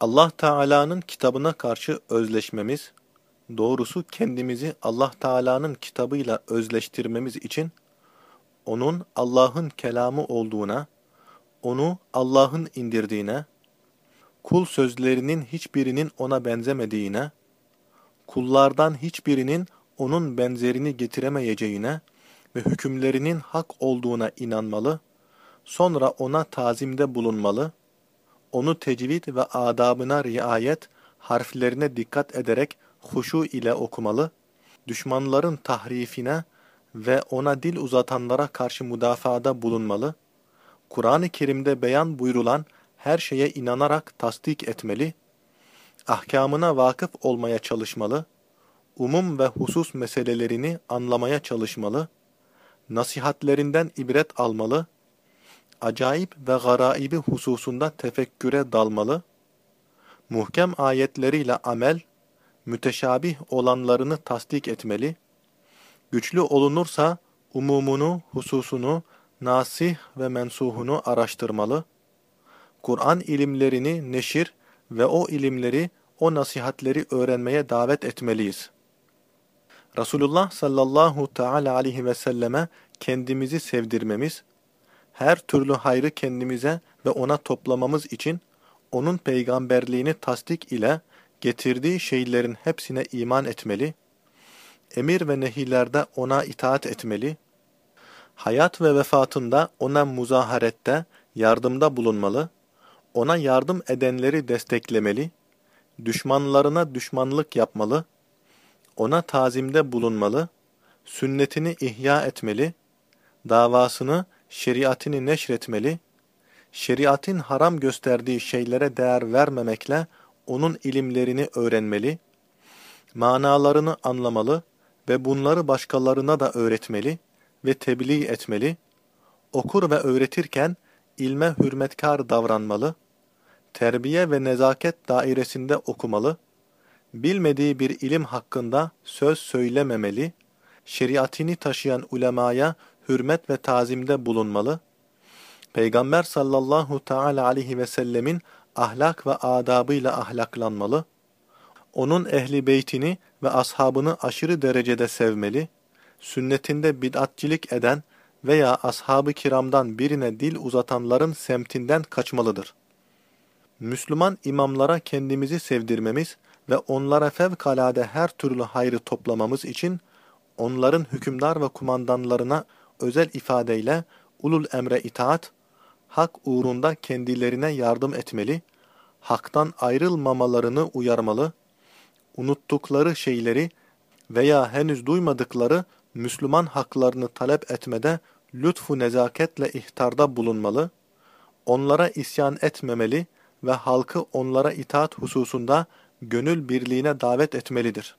Allah Teala'nın kitabına karşı özleşmemiz, doğrusu kendimizi Allah Teala'nın kitabıyla özleştirmemiz için onun Allah'ın kelamı olduğuna, onu Allah'ın indirdiğine, kul sözlerinin hiçbirinin ona benzemediğine, kullardan hiçbirinin onun benzerini getiremeyeceğine ve hükümlerinin hak olduğuna inanmalı, sonra ona tazimde bulunmalı, onu tecvid ve adabına riayet, harflerine dikkat ederek huşu ile okumalı, düşmanların tahrifine ve ona dil uzatanlara karşı müdafaada bulunmalı, Kur'an-ı Kerim'de beyan buyurulan her şeye inanarak tasdik etmeli, ahkamına vakıf olmaya çalışmalı, umum ve husus meselelerini anlamaya çalışmalı, nasihatlerinden ibret almalı, acayip ve garaibi hususunda tefekküre dalmalı, muhkem ayetleriyle amel, müteşabih olanlarını tasdik etmeli, güçlü olunursa umumunu, hususunu, nasih ve mensuhunu araştırmalı, Kur'an ilimlerini neşir ve o ilimleri, o nasihatleri öğrenmeye davet etmeliyiz. Resulullah sallallahu teala aleyhi ve selleme kendimizi sevdirmemiz, her türlü hayrı kendimize ve ona toplamamız için onun peygamberliğini tasdik ile getirdiği şeylerin hepsine iman etmeli, emir ve nehilerde ona itaat etmeli, hayat ve vefatında ona muzaharette, yardımda bulunmalı, ona yardım edenleri desteklemeli, düşmanlarına düşmanlık yapmalı, ona tazimde bulunmalı, sünnetini ihya etmeli, davasını, şeriatini neşretmeli, şeriatin haram gösterdiği şeylere değer vermemekle onun ilimlerini öğrenmeli, manalarını anlamalı ve bunları başkalarına da öğretmeli ve tebliğ etmeli, okur ve öğretirken ilme hürmetkar davranmalı, terbiye ve nezaket dairesinde okumalı, bilmediği bir ilim hakkında söz söylememeli, şeriatini taşıyan ulemaya hürmet ve tazimde bulunmalı, Peygamber sallallahu teala aleyhi ve sellemin ahlak ve adabıyla ahlaklanmalı, onun ehli beytini ve ashabını aşırı derecede sevmeli, sünnetinde bid'atçilik eden veya ashab-ı kiramdan birine dil uzatanların semtinden kaçmalıdır. Müslüman imamlara kendimizi sevdirmemiz ve onlara fevkalade her türlü hayrı toplamamız için onların hükümdar ve kumandanlarına özel ifadeyle ulul emre itaat, hak uğrunda kendilerine yardım etmeli, haktan ayrılmamalarını uyarmalı, unuttukları şeyleri veya henüz duymadıkları Müslüman haklarını talep etmede lütfu nezaketle ihtarda bulunmalı, onlara isyan etmemeli ve halkı onlara itaat hususunda gönül birliğine davet etmelidir.